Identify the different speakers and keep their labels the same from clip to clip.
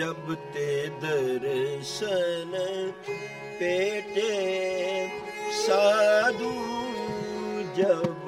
Speaker 1: ਜਬ ਤੇ ਦਰਸ਼ਨ ਪੇਟੇ ਸਾਧੂ ਜਬ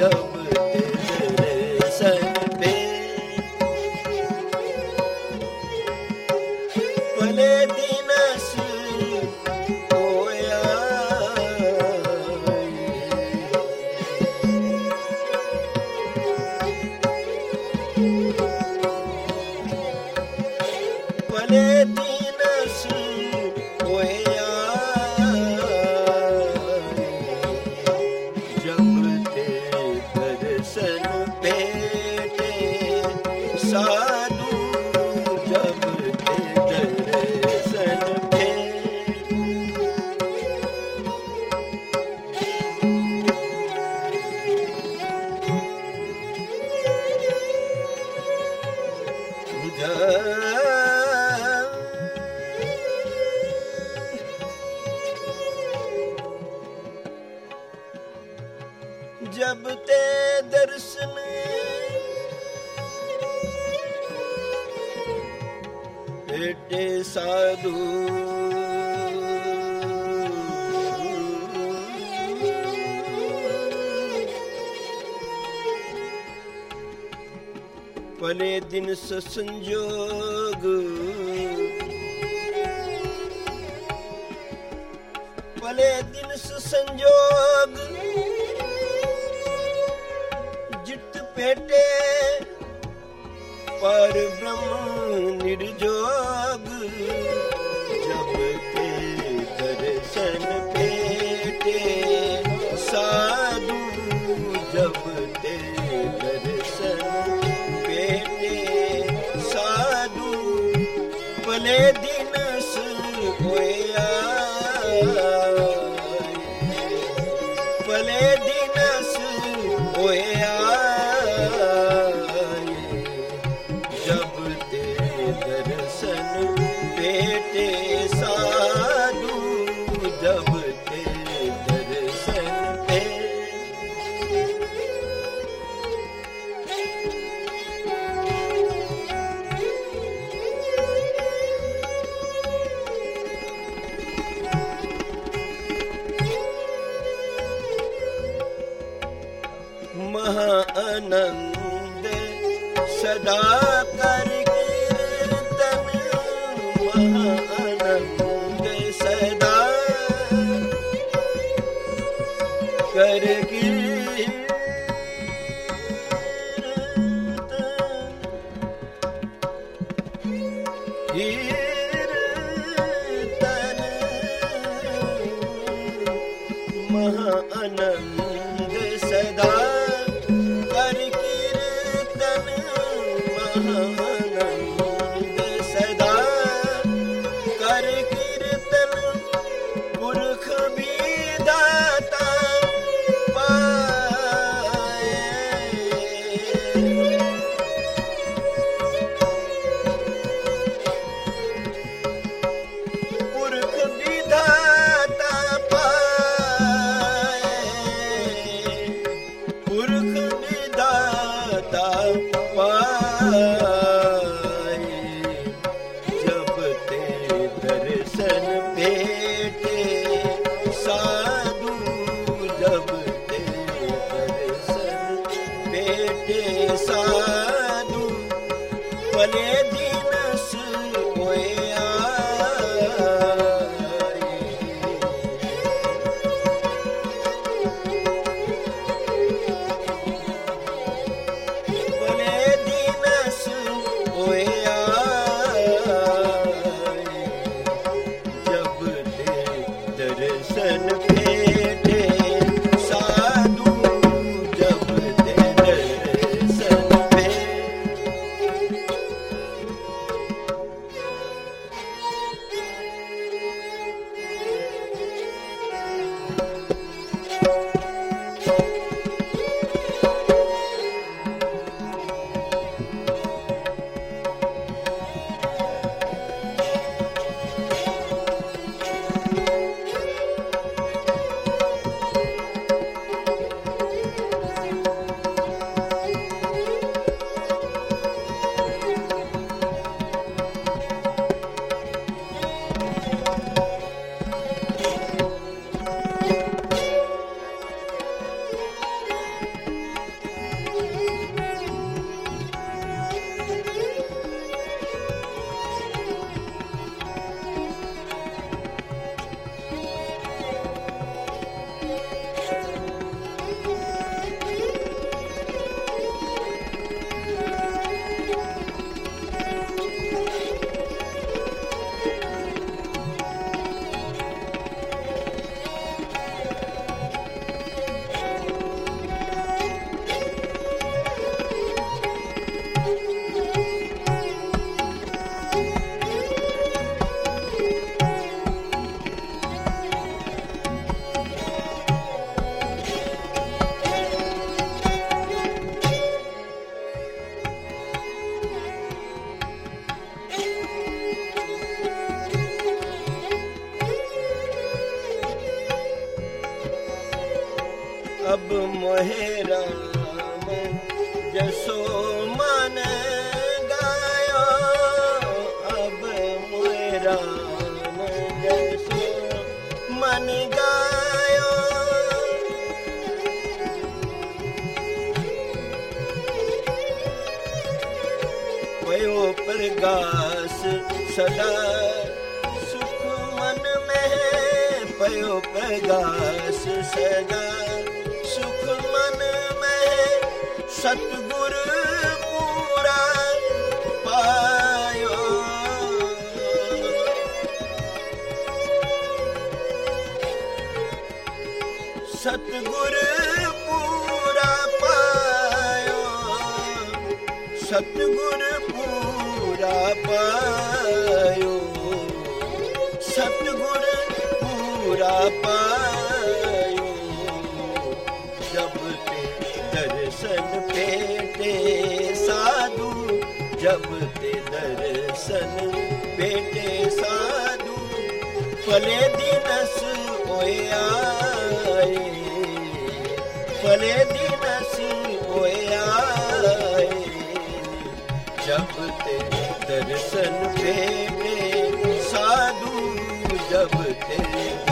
Speaker 1: window. ਜਬ ਤੇ ਦਰਸ਼ਨ ਭੇਟੇ ਸਾਧੂ। ਪਲੇ ਦਿਨ ਸੰਜੋਗ ਪਲੇ ਦਿਨ ਸੰਜੋਗ ਭੇਟੇ ਪਰ ਬ੍ਰਹਮ ਨਿਰਜੋਗ, ਜਬ ਤੇ ਦਰਸ਼ਨ ਭੇਟੇ, ਸਾਧੂ ਜਬ ਤੇ ਦਰਸ਼ਨ ਭੇਟੇ, ਸਾਧੂ ਭਲੇ ਮਹਾ ਅਨੰਦ Doug. ਸਤਿਗੁਰ ਪੂਰਾ ਪਾਇਓ। ਸਤਿਗੁਰ ਪੂਰਾ ਪਾਇਓ। ਪੂਰਾ ਪਾਇਓ। ਸਤਿਗੁਰ ਪੂਰਾ ਪਾਇਓ। ਫਲੇ ਦੀ ਨਸ ਓਏ ਆਏ। ਫਲੇ ਦੀ ਨਸ ਓਏ ਆਏ। ਜਬ ਤੇ ਦਰਸ਼ਨ ਪੇ ਸਾਧੂ ਜਬ ਤੇ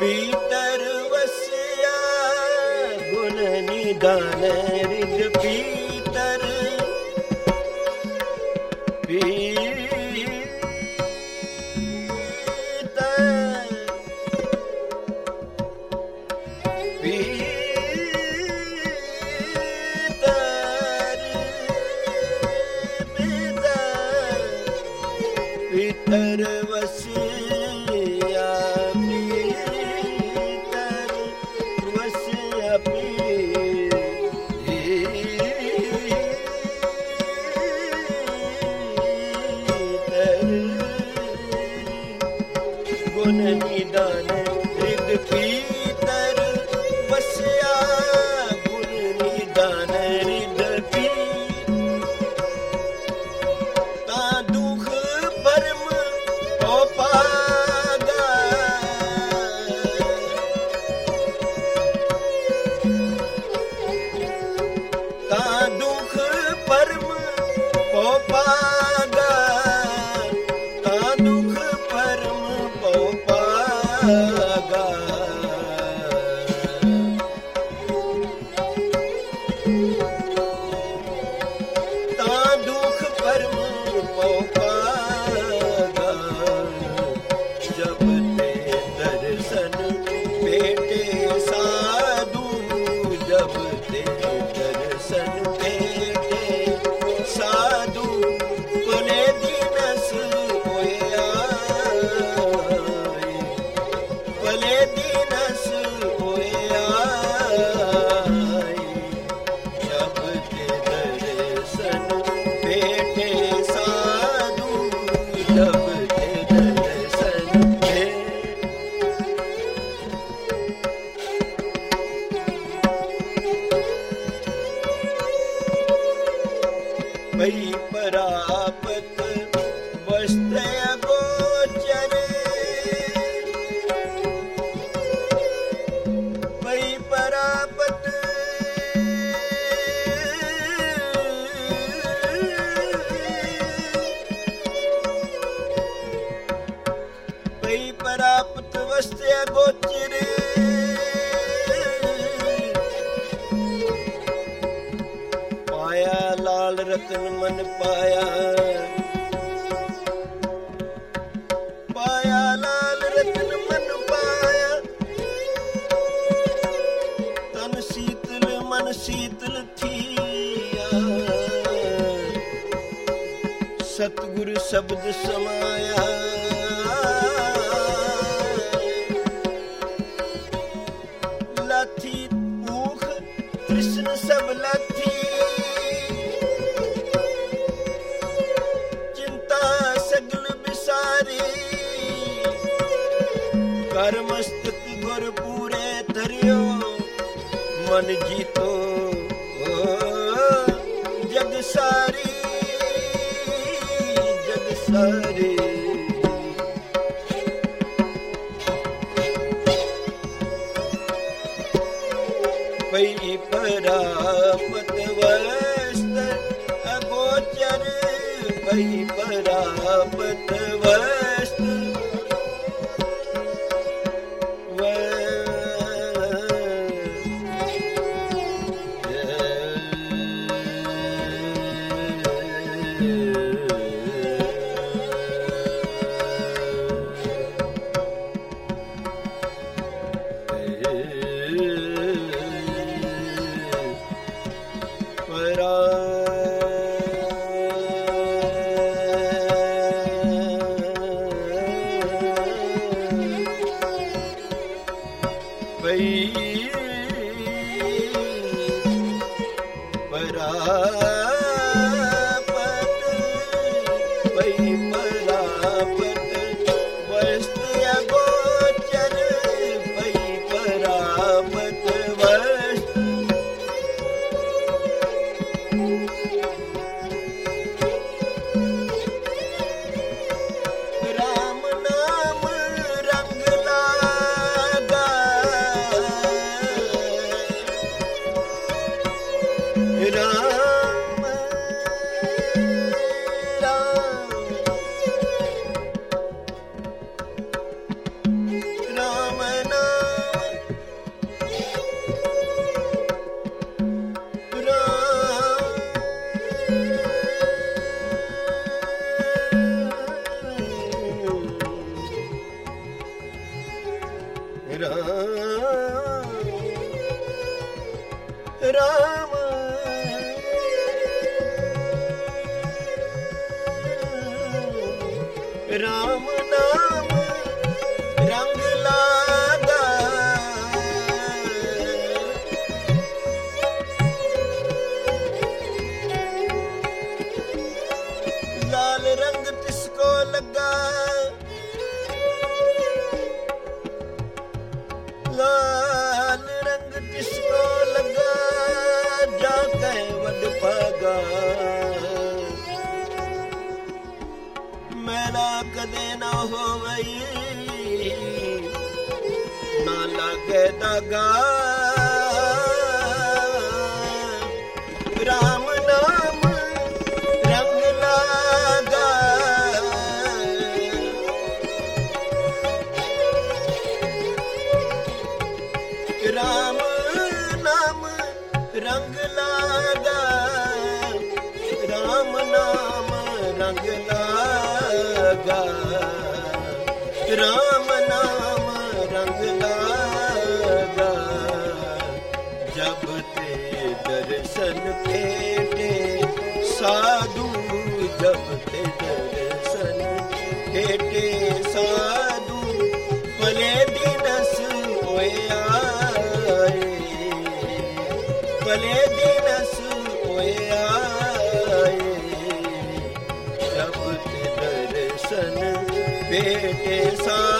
Speaker 1: ਪੀਤਰ ਵਸਿਆ ਗੁਣ ਨਿਦਾਨ ਰਿਜ ਪੀ ਸੀਤਲ ਮਨ ਸੀਤਲ ਥੀਆ ਸਤਿਗੁਰ ਸ਼ਬਦ ਸਮਾਇਆ ਮਨ ਜੀਤੋ। ਜਗ ਸਾਰੀ ਜਗ ਸਾਰੀ। ਪਈ ਪਰਾ ਕੋ ਲੱਗਾ। ਲਾਲ ਰੰਗ ਤਿਸ ਕੋ ਲੱਗਾ, ਜਾ ਕੇ ਵਡ ਭਾਗਾ। ਮੈਲਾ ਕਦੇ ਨਾ ਹੋਵਈ, ਨਾ ਲਾਗੇ ਦਾਗਾ। ਜਬ ਤੇ ਦਰਸ਼ਨ ਭੇਟੇ ਸਾਧੂ ਜਬ ਤੇ ਦਰਸ਼ਨ ਭੇਟੇ ਸਾਧੂ ਭਲੇ ਦਿਨਸ ਹੋਇਆ ਭਲੇ ਦਿਨਸ ਹੋਇਆ ਜਬ ਤੇ ਦਰਸ਼ਨ ਬੇਟੇ ਸਾਧੂ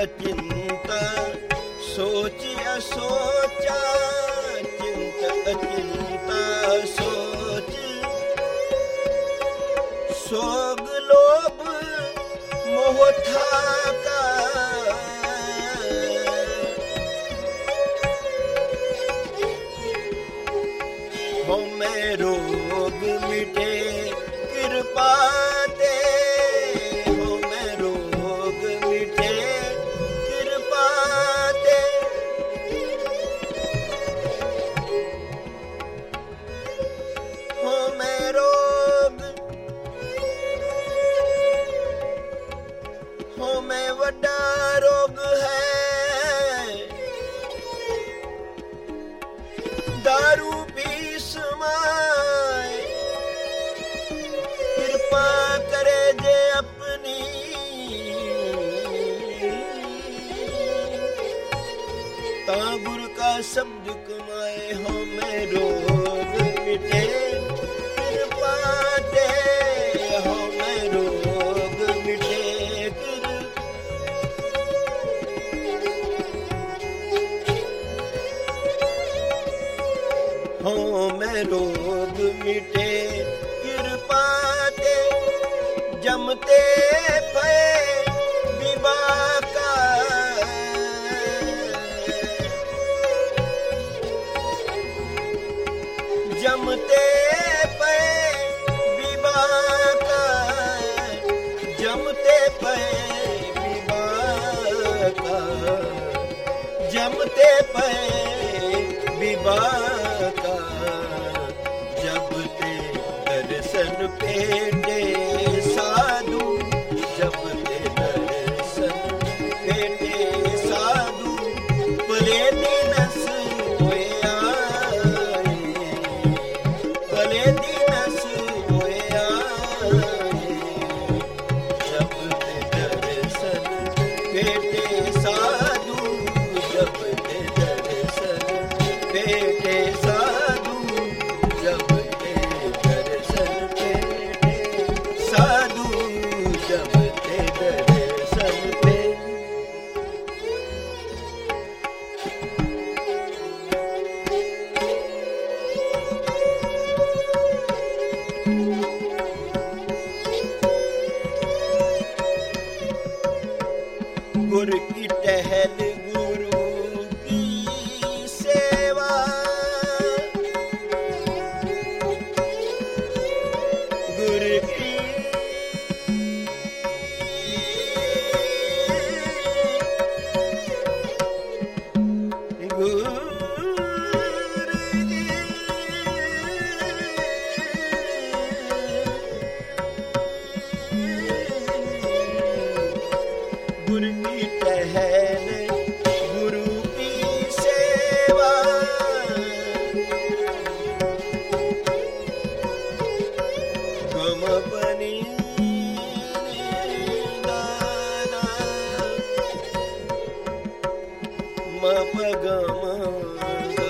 Speaker 1: अचिन्त सोचि असो आंखों में बड़ा रोग है ਰੋਗ ਮਿਟੇ ਕਿਰਪਾ ਤੇ ਜਮਤੇ ma pagama